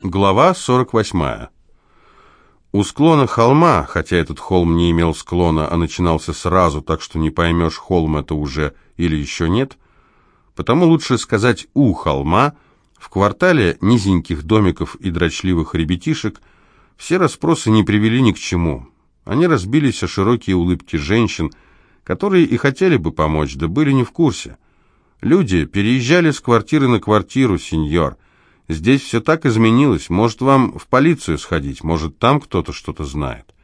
Глава 48. У склона холма, хотя этот холм не имел склона, а начинался сразу, так что не поймешь, холм это уже или еще нет, потому лучше сказать «у холма», в квартале низеньких домиков и дрочливых ребятишек все расспросы не привели ни к чему. Они разбились о широкие улыбки женщин, которые и хотели бы помочь, да были не в курсе. Люди переезжали с квартиры на квартиру, сеньор – Здесь все так изменилось. Может, вам в полицию сходить, может, там кто-то что-то знает.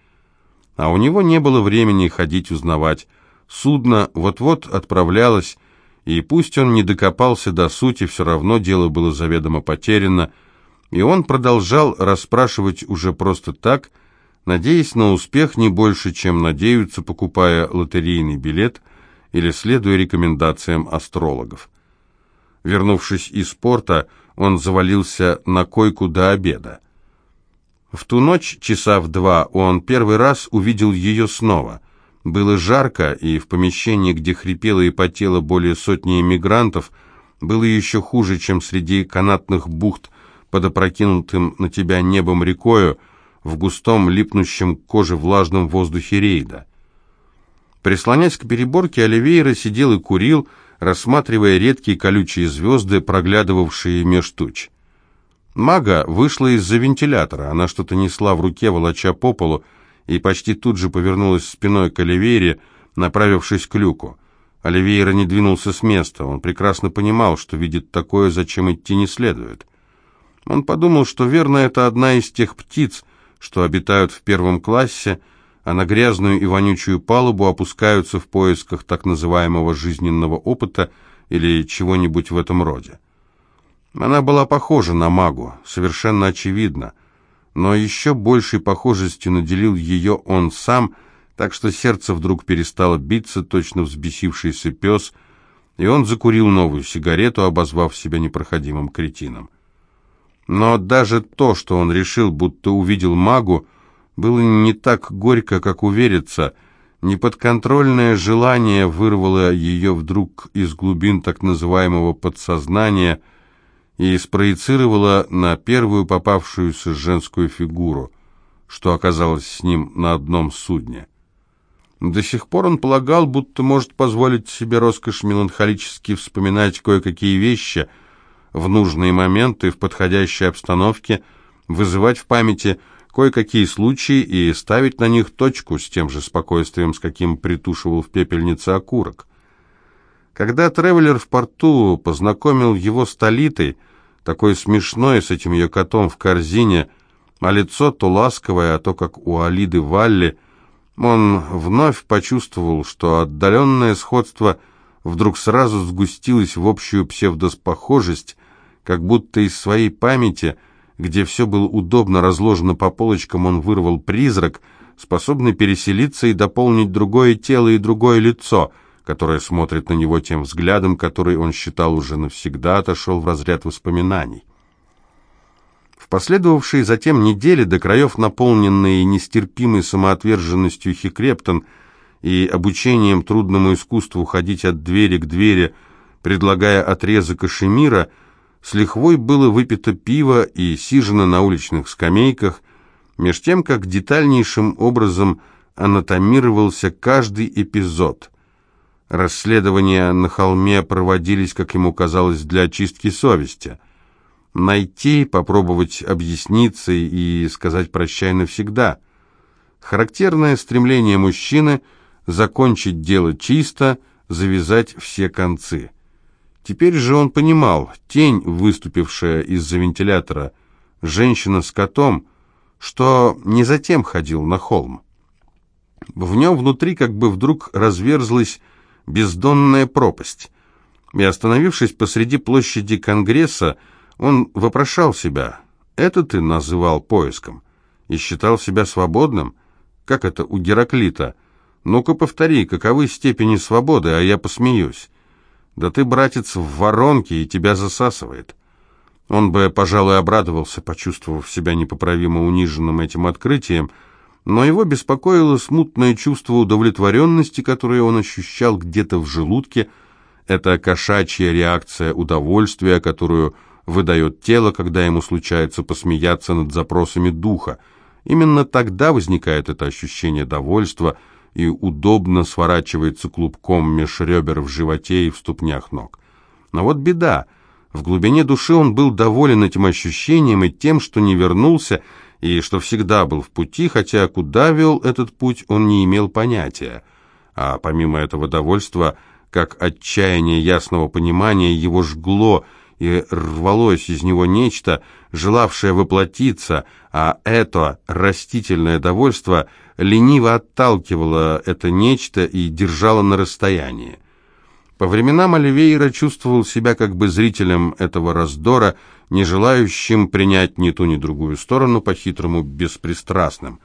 А у него не было времени ходить узнавать. Судно вот-вот отправлялось, и пусть он не докопался до сути, все равно дело было заведомо потеряно, и он продолжал расспрашивать уже просто так, надеясь на успех не больше, чем надеются, покупая лотерейный билет или следуя рекомендациям астрологов. Вернувшись из порта, он завалился на койку до обеда. В ту ночь, часа в два, он первый раз увидел ее снова. Было жарко, и в помещении, где хрипело и потело более сотни эмигрантов, было еще хуже, чем среди канатных бухт под опрокинутым на тебя небом рекою, в густом, липнущем к коже влажном воздухе рейда. Прислонясь к переборке, Оливейра сидел и курил, рассматривая редкие колючие звезды, проглядывавшие меж туч. Мага вышла из-за вентилятора, она что-то несла в руке, волоча по полу, и почти тут же повернулась спиной к Оливейре, направившись к люку. Оливейра не двинулся с места, он прекрасно понимал, что видит такое, зачем идти не следует. Он подумал, что верно это одна из тех птиц, что обитают в первом классе, а на грязную и вонючую палубу опускаются в поисках так называемого жизненного опыта или чего-нибудь в этом роде. Она была похожа на магу, совершенно очевидно, но еще большей похожестью наделил ее он сам, так что сердце вдруг перестало биться, точно взбесившийся пес, и он закурил новую сигарету, обозвав себя непроходимым кретином. Но даже то, что он решил, будто увидел магу, было не так горько, как увериться. Неподконтрольное желание вырвало ее вдруг из глубин так называемого подсознания и спроецировало на первую попавшуюся женскую фигуру, что оказалось с ним на одном судне. До сих пор он полагал, будто может позволить себе роскошь меланхолически вспоминать кое-какие вещи в нужные моменты, в подходящей обстановке, вызывать в памяти – кое-какие случаи и ставить на них точку с тем же спокойствием, с каким притушивал в пепельнице окурок. Когда Тревелер в порту познакомил его с Толитой, такой смешной, с этим ее котом в корзине, а лицо то ласковое, а то как у Алиды Валли, он вновь почувствовал, что отдаленное сходство вдруг сразу сгустилось в общую псевдоспохожесть, как будто из своей памяти – где все было удобно разложено по полочкам, он вырвал призрак, способный переселиться и дополнить другое тело и другое лицо, которое смотрит на него тем взглядом, который он считал уже навсегда отошел в разряд воспоминаний. В последовавшие затем недели, до краев наполненные нестерпимой самоотверженностью Хикрептон и обучением трудному искусству ходить от двери к двери, предлагая отрезок Ашемира, с лихвой было выпито пиво и сижено на уличных скамейках, меж тем, как детальнейшим образом анатомировался каждый эпизод. Расследования на холме проводились, как ему казалось, для очистки совести. Найти, попробовать объясниться и сказать «прощай навсегда». Характерное стремление мужчины – закончить дело чисто, завязать все концы – Теперь же он понимал, тень, выступившая из-за вентилятора, женщина с котом, что не затем ходил на холм. В нем внутри как бы вдруг разверзлась бездонная пропасть. И, остановившись посреди площади Конгресса, он вопрошал себя, это ты называл поиском, и считал себя свободным? Как это у Гераклита? Ну-ка повтори, каковы степени свободы, а я посмеюсь. Да ты, братец, в воронке, и тебя засасывает. Он бы, пожалуй, обрадовался, почувствовав себя непоправимо униженным этим открытием, но его беспокоило смутное чувство удовлетворенности, которое он ощущал где-то в желудке, это кошачья реакция удовольствия, которую выдает тело, когда ему случается посмеяться над запросами духа. Именно тогда возникает это ощущение довольства и удобно сворачивается клубком меж ребер в животе и в ступнях ног. Но вот беда. В глубине души он был доволен этим ощущением и тем, что не вернулся, и что всегда был в пути, хотя куда вел этот путь, он не имел понятия. А помимо этого довольства, как отчаяние ясного понимания, его жгло и рвалось из него нечто, желавшее воплотиться, а это растительное довольство лениво отталкивало это нечто и держало на расстоянии. По временам Оливейра чувствовал себя как бы зрителем этого раздора, не желающим принять ни ту, ни другую сторону, по-хитрому беспристрастным.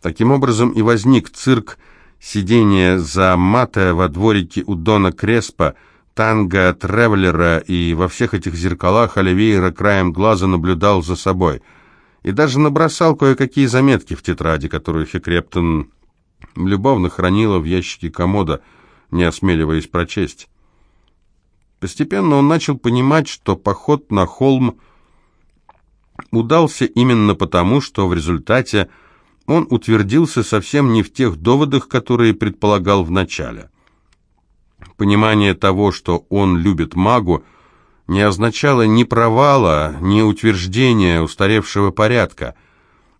Таким образом и возник цирк сидения за мата во дворике у Дона Креспа, танго Тревелера, и во всех этих зеркалах Оливейра краем глаза наблюдал за собой. И даже набросал кое-какие заметки в тетради, которую Хекрептон любовно хранила в ящике комода, не осмеливаясь прочесть. Постепенно он начал понимать, что поход на холм удался именно потому, что в результате он утвердился совсем не в тех доводах, которые предполагал вначале. Понимание того, что он любит магу, не означало ни провала, ни утверждения устаревшего порядка.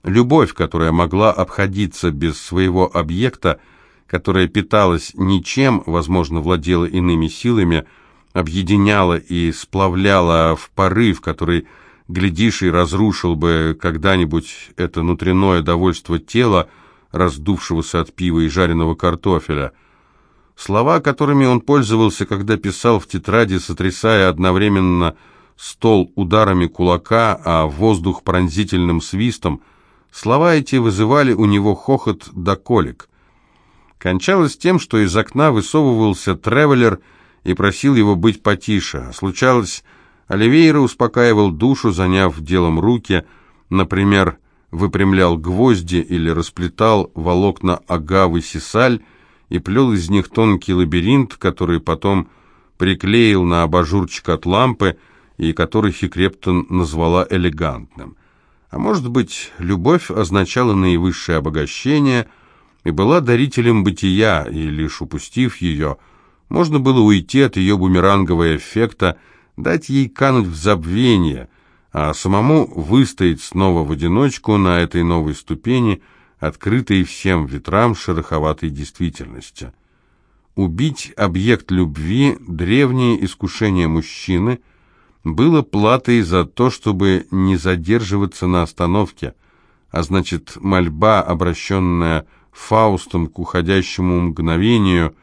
Любовь, которая могла обходиться без своего объекта, которая питалась ничем, возможно, владела иными силами, объединяла и сплавляла в порыв, который, глядишь, и разрушил бы когда-нибудь это внутреннее довольство тела, раздувшегося от пива и жареного картофеля. Слова, которыми он пользовался, когда писал в тетради, сотрясая одновременно стол ударами кулака, а воздух пронзительным свистом, слова эти вызывали у него хохот до колик. Кончалось тем, что из окна высовывался тревелер и просил его быть потише. Случалось, Оливейра успокаивал душу, заняв делом руки, например, выпрямлял гвозди или расплетал волокна агавы сисаль и плел из них тонкий лабиринт, который потом приклеил на абажурчик от лампы и который Хикрептон назвала элегантным. А может быть, любовь означала наивысшее обогащение – и была дарителем бытия, и лишь упустив ее, можно было уйти от ее бумерангового эффекта, дать ей кануть в забвение, а самому выстоять снова в одиночку на этой новой ступени, открытой всем ветрам шероховатой действительности. Убить объект любви, древнее искушение мужчины, было платой за то, чтобы не задерживаться на остановке, а значит, мольба, обращенная Фаустом к уходящему мгновению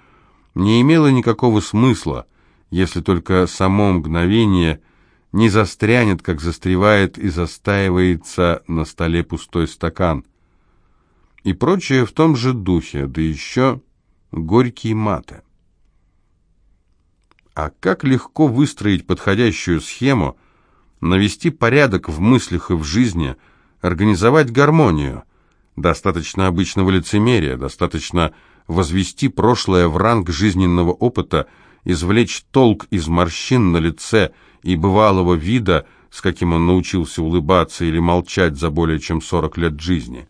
не имело никакого смысла, если только само мгновение не застрянет, как застревает и застаивается на столе пустой стакан. И прочее в том же духе, да еще горькие маты. А как легко выстроить подходящую схему, навести порядок в мыслях и в жизни, организовать гармонию – Достаточно обычного лицемерия, достаточно возвести прошлое в ранг жизненного опыта, извлечь толк из морщин на лице и бывалого вида, с каким он научился улыбаться или молчать за более чем 40 лет жизни.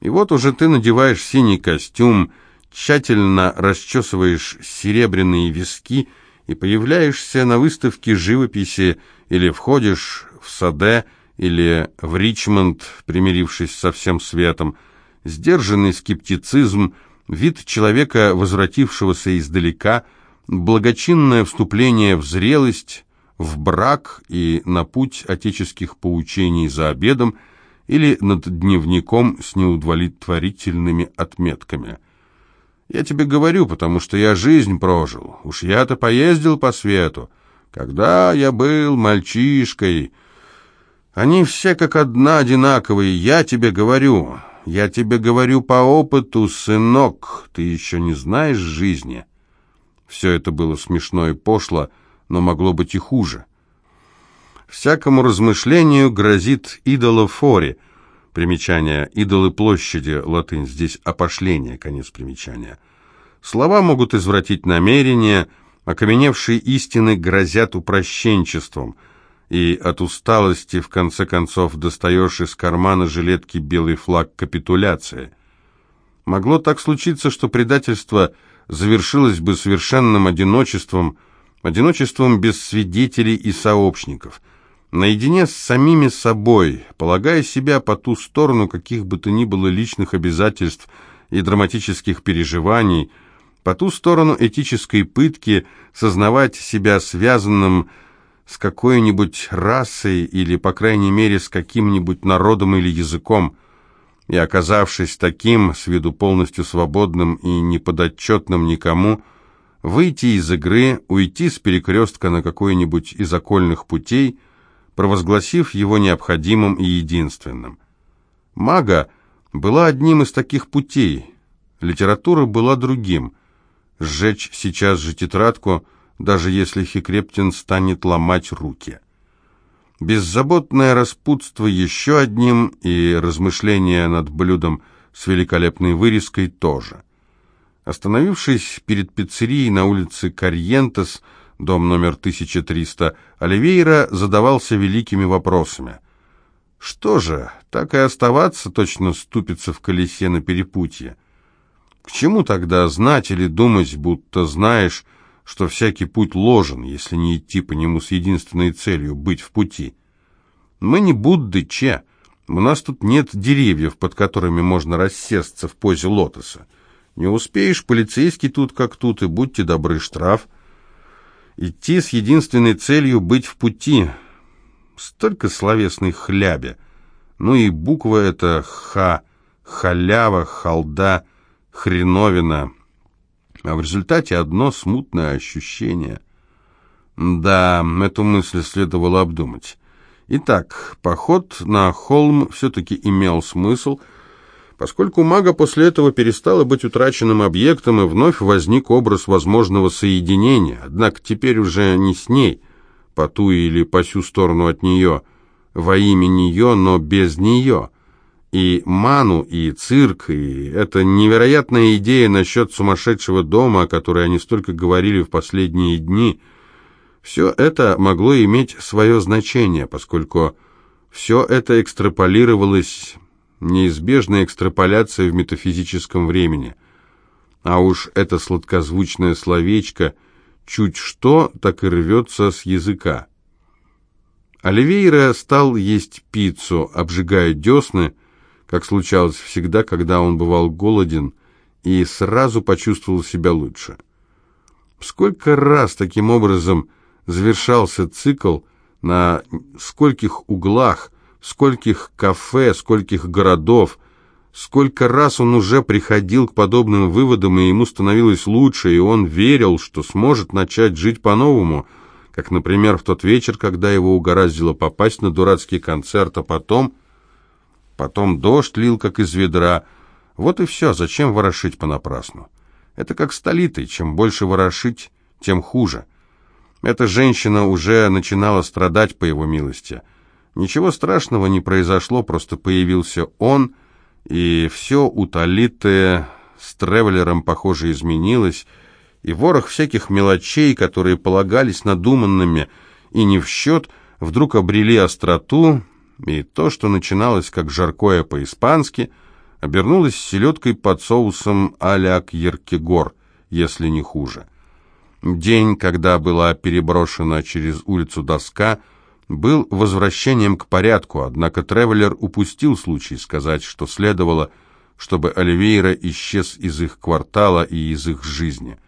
И вот уже ты надеваешь синий костюм, тщательно расчесываешь серебряные виски и появляешься на выставке живописи или входишь в саде, или в Ричмонд, примирившись со всем светом, сдержанный скептицизм, вид человека, возвратившегося издалека, благочинное вступление в зрелость, в брак и на путь отеческих поучений за обедом или над дневником с неудовлетворительными отметками. Я тебе говорю, потому что я жизнь прожил, уж я-то поездил по свету. Когда я был мальчишкой, они все как одна одинаковые, я тебе говорю. Я тебе говорю по опыту, сынок, ты еще не знаешь жизни. Все это было смешно и пошло, но могло быть и хуже. Всякому размышлению грозит идолофори. Примечание «идолы площади», латынь, здесь опошление, конец примечания. Слова могут извратить намерения, окаменевшие истины грозят упрощенчеством – и от усталости в конце концов достаешь из кармана жилетки белый флаг капитуляции. Могло так случиться, что предательство завершилось бы совершенным одиночеством, одиночеством без свидетелей и сообщников, наедине с самими собой, полагая себя по ту сторону каких бы то ни было личных обязательств и драматических переживаний, по ту сторону этической пытки, сознавать себя связанным с какой-нибудь расой или, по крайней мере, с каким-нибудь народом или языком, и, оказавшись таким, с виду полностью свободным и неподотчетным никому, выйти из игры, уйти с перекрестка на какой-нибудь из окольных путей, провозгласив его необходимым и единственным. Мага была одним из таких путей, литература была другим. Сжечь сейчас же тетрадку – даже если Хикрептин станет ломать руки. Беззаботное распутство еще одним и размышления над блюдом с великолепной вырезкой тоже. Остановившись перед пиццерией на улице Карьентес, дом номер 1300, Оливейра задавался великими вопросами. Что же, так и оставаться точно ступиться в колесе на перепутье? К чему тогда знать или думать, будто знаешь, что всякий путь ложен, если не идти по нему с единственной целью — быть в пути. Мы не Будды, Че. У нас тут нет деревьев, под которыми можно рассесться в позе лотоса. Не успеешь, полицейский тут как тут, и будьте добры, штраф. Идти с единственной целью быть в пути. Столько словесной хляби. Ну и буква эта «ха», «халява», «халда», «хреновина» а в результате одно смутное ощущение. Да, эту мысль следовало обдумать. Итак, поход на холм все-таки имел смысл, поскольку мага после этого перестала быть утраченным объектом, и вновь возник образ возможного соединения, однако теперь уже не с ней, по ту или по сю сторону от нее, во имя нее, но без нее — и ману, и цирк, и эта невероятная идея насчет сумасшедшего дома, о которой они столько говорили в последние дни, все это могло иметь свое значение, поскольку все это экстраполировалось, неизбежная экстраполяция в метафизическом времени. А уж это сладкозвучное словечко чуть что так и рвется с языка. Оливейра стал есть пиццу, обжигая десны, как случалось всегда, когда он бывал голоден, и сразу почувствовал себя лучше. Сколько раз таким образом завершался цикл, на скольких углах, скольких кафе, скольких городов, сколько раз он уже приходил к подобным выводам, и ему становилось лучше, и он верил, что сможет начать жить по-новому, как, например, в тот вечер, когда его угораздило попасть на дурацкий концерт, а потом Потом дождь лил, как из ведра. Вот и все, зачем ворошить понапрасну? Это как с чем больше ворошить, тем хуже. Эта женщина уже начинала страдать по его милости. Ничего страшного не произошло, просто появился он, и все у Толиты с Тревелером, похоже, изменилось, и ворох всяких мелочей, которые полагались надуманными и не в счет, вдруг обрели остроту, и то, что начиналось как жаркое по-испански, обернулось селедкой под соусом а-ля если не хуже. День, когда была переброшена через улицу доска, был возвращением к порядку, однако Тревелер упустил случай сказать, что следовало, чтобы Оливейра исчез из их квартала и из их жизни.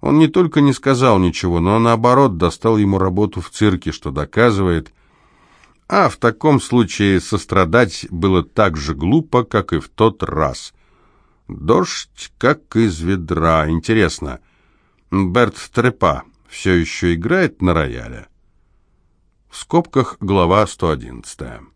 Он не только не сказал ничего, но наоборот достал ему работу в цирке, что доказывает – а в таком случае сострадать было так же глупо, как и в тот раз. Дождь, как из ведра. Интересно, Берт Трепа все еще играет на рояле? В скобках глава 111.